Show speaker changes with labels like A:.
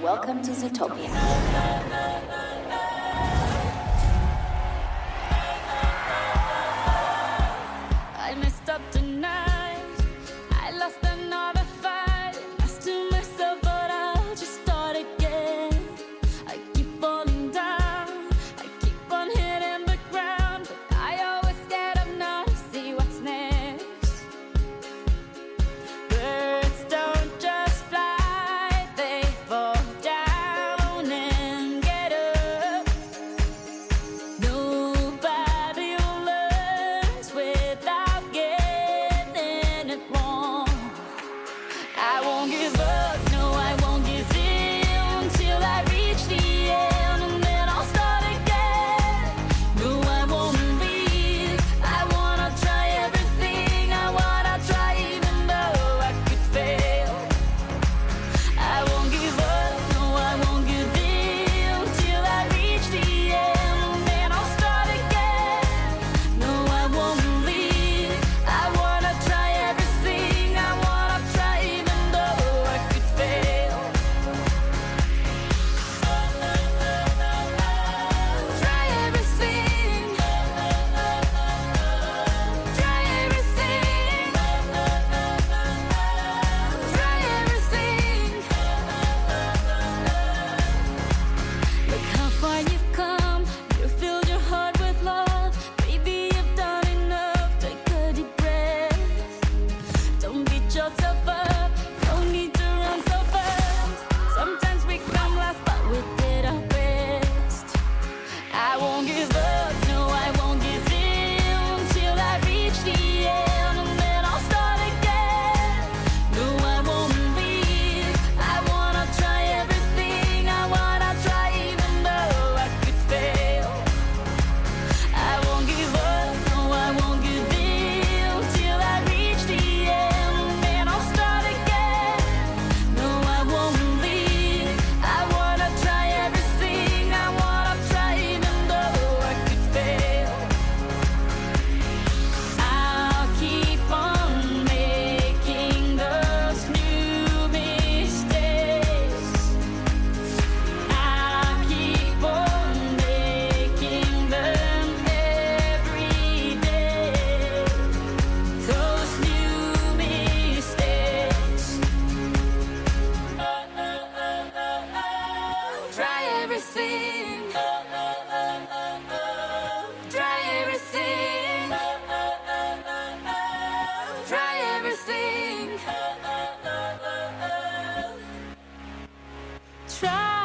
A: Welcome to Zootopia.
B: I messed up tonight. I lost another. your. sorry